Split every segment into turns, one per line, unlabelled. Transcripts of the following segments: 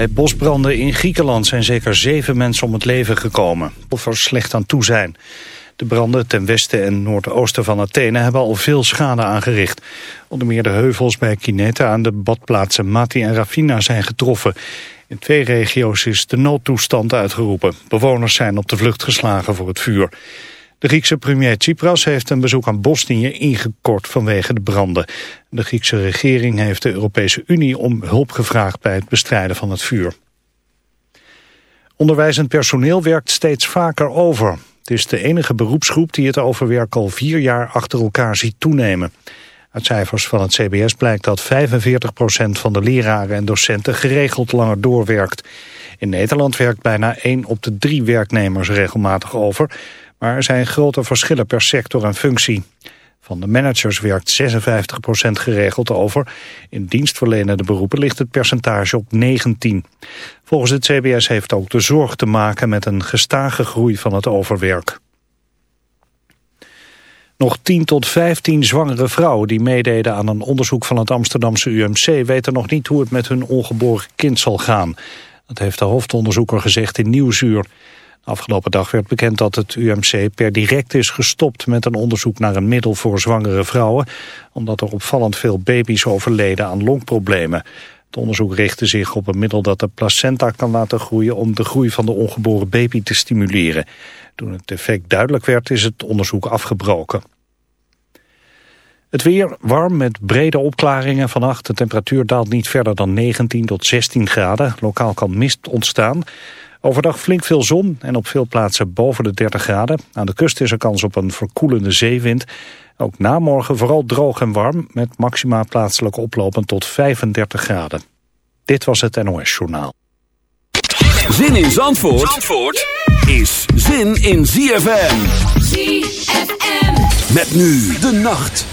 Bij bosbranden in Griekenland zijn zeker zeven mensen om het leven gekomen. Of er slecht aan toe zijn. De branden ten westen en noordoosten van Athene hebben al veel schade aangericht. Onder meer de heuvels bij Kineta aan de badplaatsen Mati en Rafina zijn getroffen. In twee regio's is de noodtoestand uitgeroepen. Bewoners zijn op de vlucht geslagen voor het vuur. De Griekse premier Tsipras heeft een bezoek aan Bosnië ingekort vanwege de branden. De Griekse regering heeft de Europese Unie om hulp gevraagd bij het bestrijden van het vuur. Onderwijzend personeel werkt steeds vaker over. Het is de enige beroepsgroep die het overwerk al vier jaar achter elkaar ziet toenemen. Uit cijfers van het CBS blijkt dat 45% van de leraren en docenten geregeld langer doorwerkt. In Nederland werkt bijna 1 op de 3 werknemers regelmatig over, maar er zijn grote verschillen per sector en functie. Van de managers werkt 56% geregeld over. In dienstverlenende beroepen ligt het percentage op 19. Volgens het CBS heeft ook de zorg te maken met een gestage groei van het overwerk. Nog 10 tot 15 zwangere vrouwen die meededen aan een onderzoek van het Amsterdamse UMC weten nog niet hoe het met hun ongeboren kind zal gaan. Dat heeft de hoofdonderzoeker gezegd in Nieuwsuur. Afgelopen dag werd bekend dat het UMC per direct is gestopt met een onderzoek naar een middel voor zwangere vrouwen, omdat er opvallend veel baby's overleden aan longproblemen. Het onderzoek richtte zich op een middel dat de placenta kan laten groeien om de groei van de ongeboren baby te stimuleren. Toen het effect duidelijk werd is het onderzoek afgebroken. Het weer warm met brede opklaringen vannacht. De temperatuur daalt niet verder dan 19 tot 16 graden. Lokaal kan mist ontstaan. Overdag flink veel zon en op veel plaatsen boven de 30 graden. Aan de kust is er kans op een verkoelende zeewind. Ook na morgen vooral droog en warm met maxima plaatselijk oplopen tot 35 graden. Dit was het NOS Journaal.
Zin in Zandvoort, Zandvoort is zin in ZFM. ZFM. Met nu de nacht.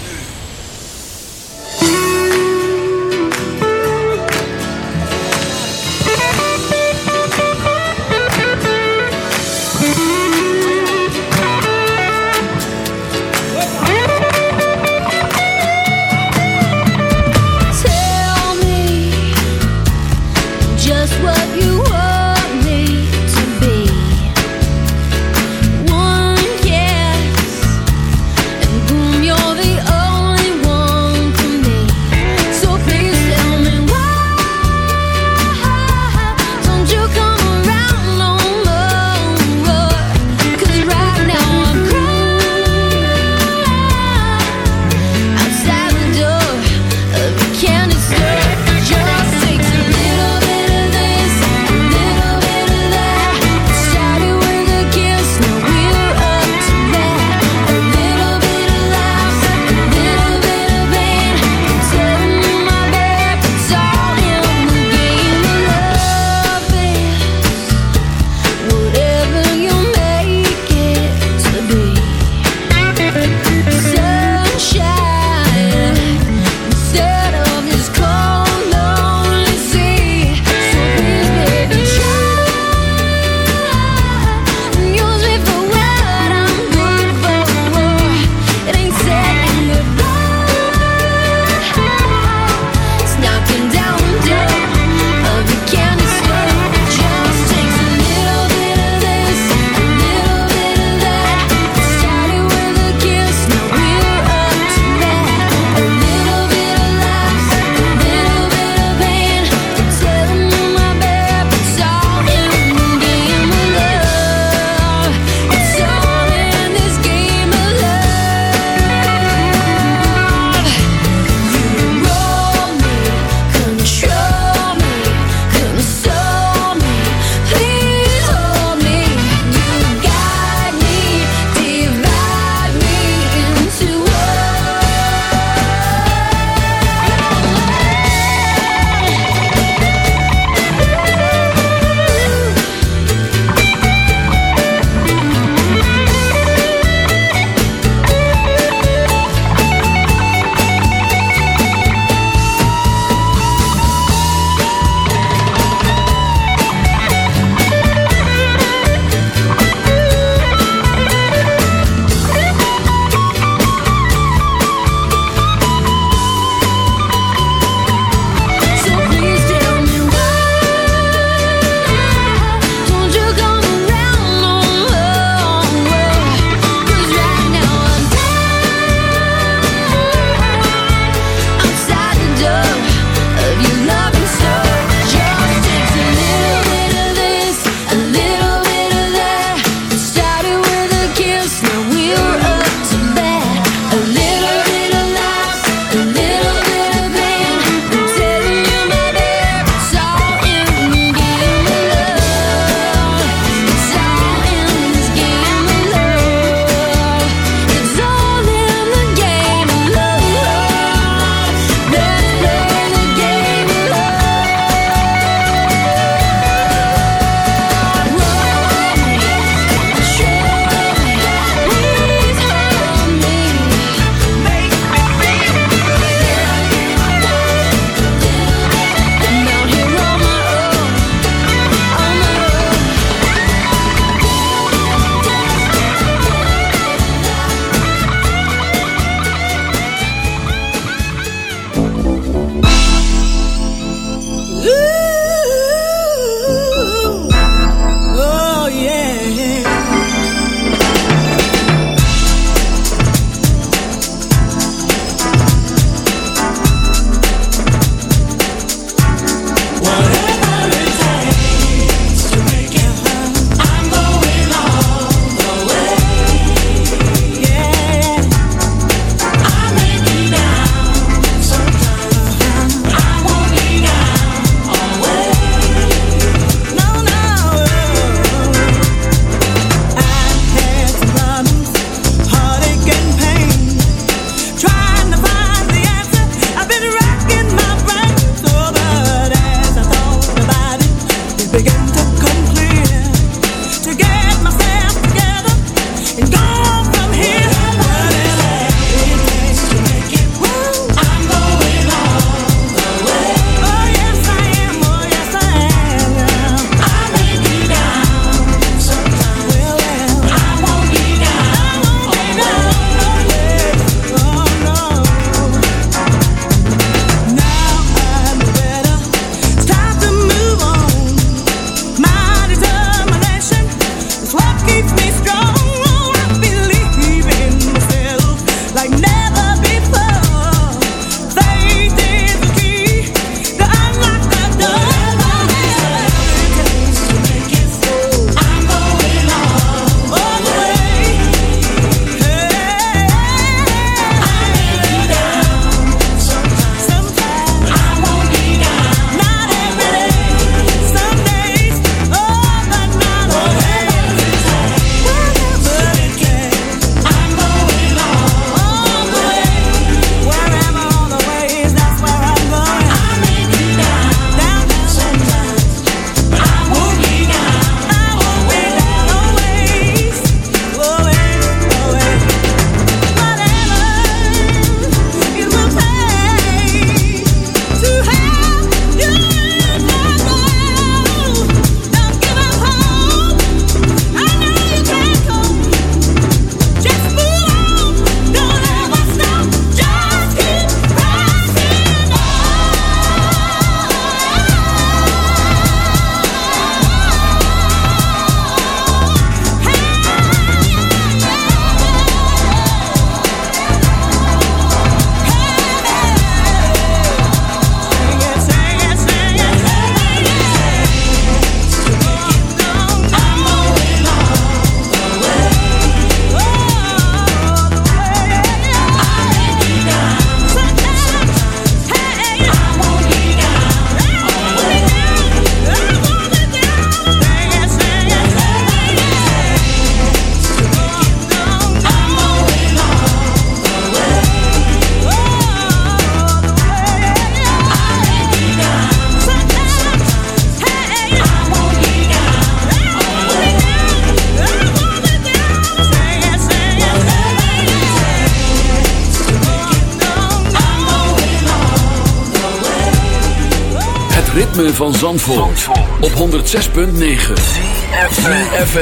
ritme van Zandvoort, Zandvoort. op 106.9 CFFM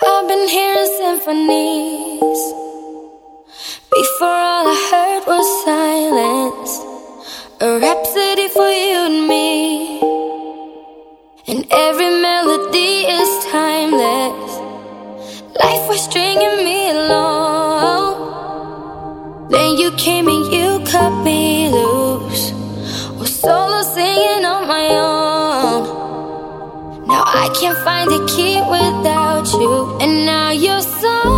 I've been hearing symphonies. Before all I heard was silence. A rhapsody for you and me. And every melody Life was stringing me along. Then you came and you cut me loose. Was solo singing on my own. Now I can't find a key without you. And now you're so.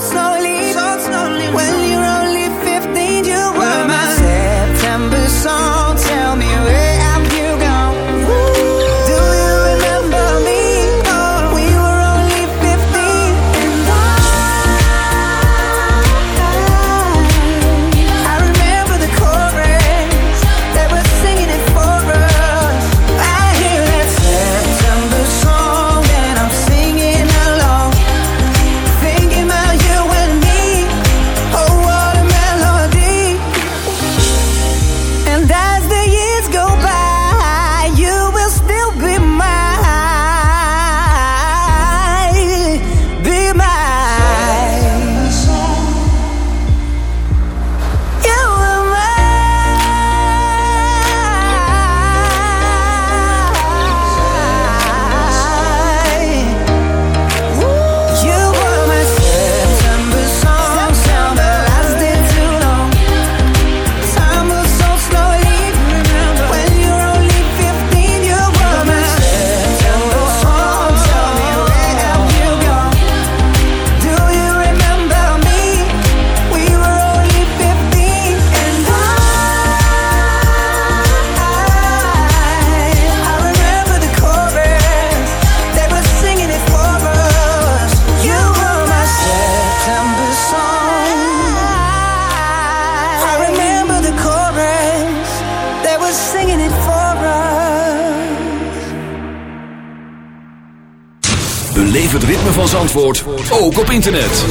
Zandvoort ook op internet.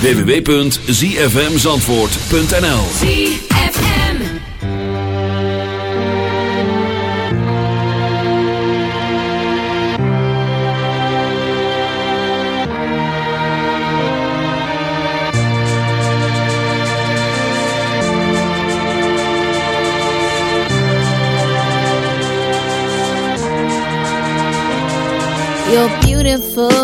www.zfmzandvoort.nl
ZFM
You're beautiful.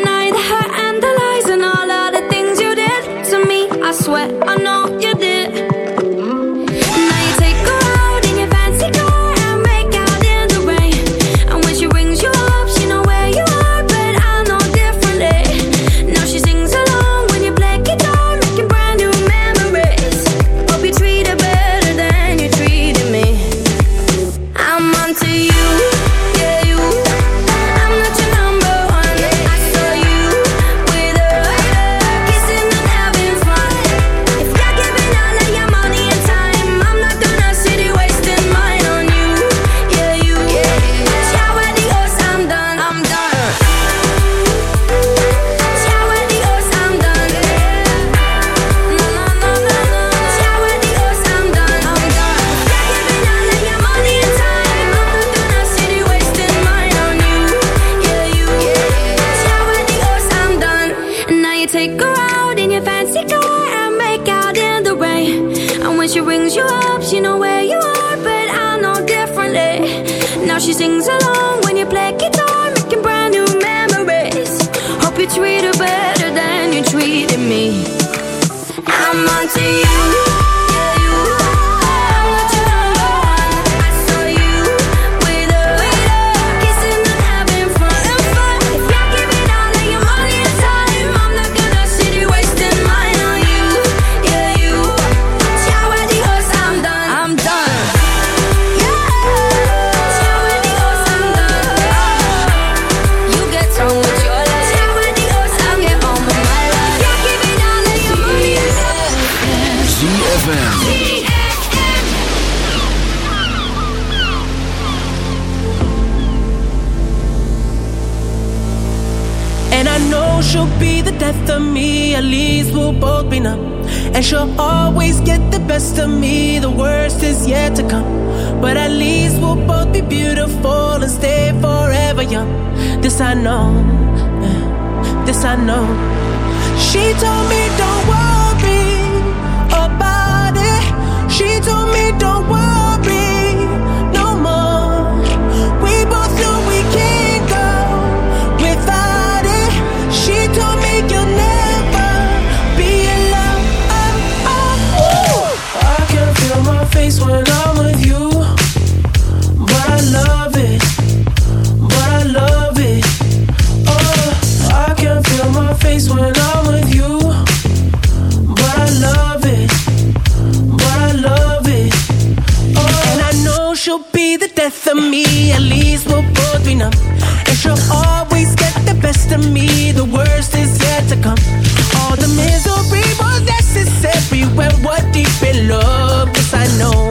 love, I know.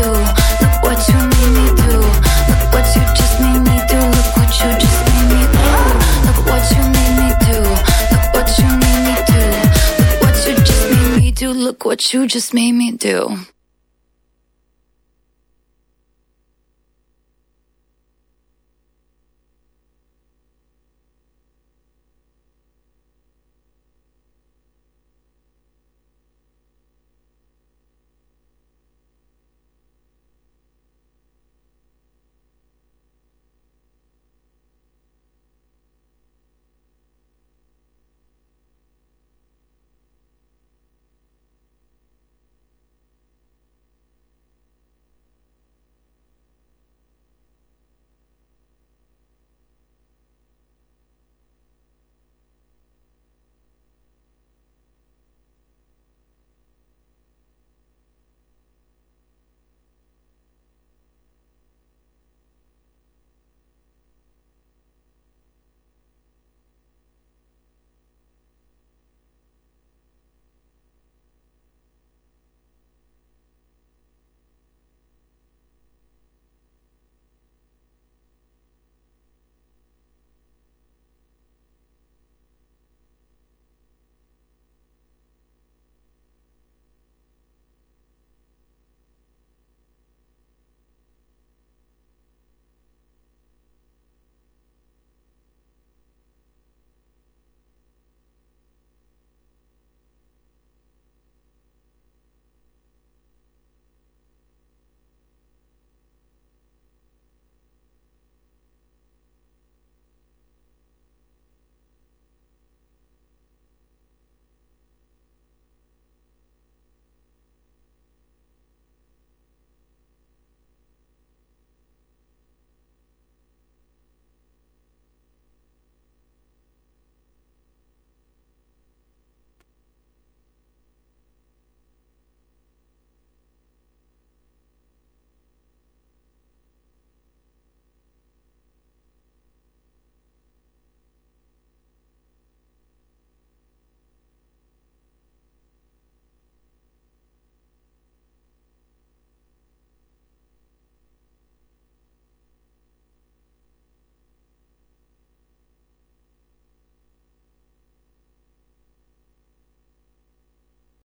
You just made me do.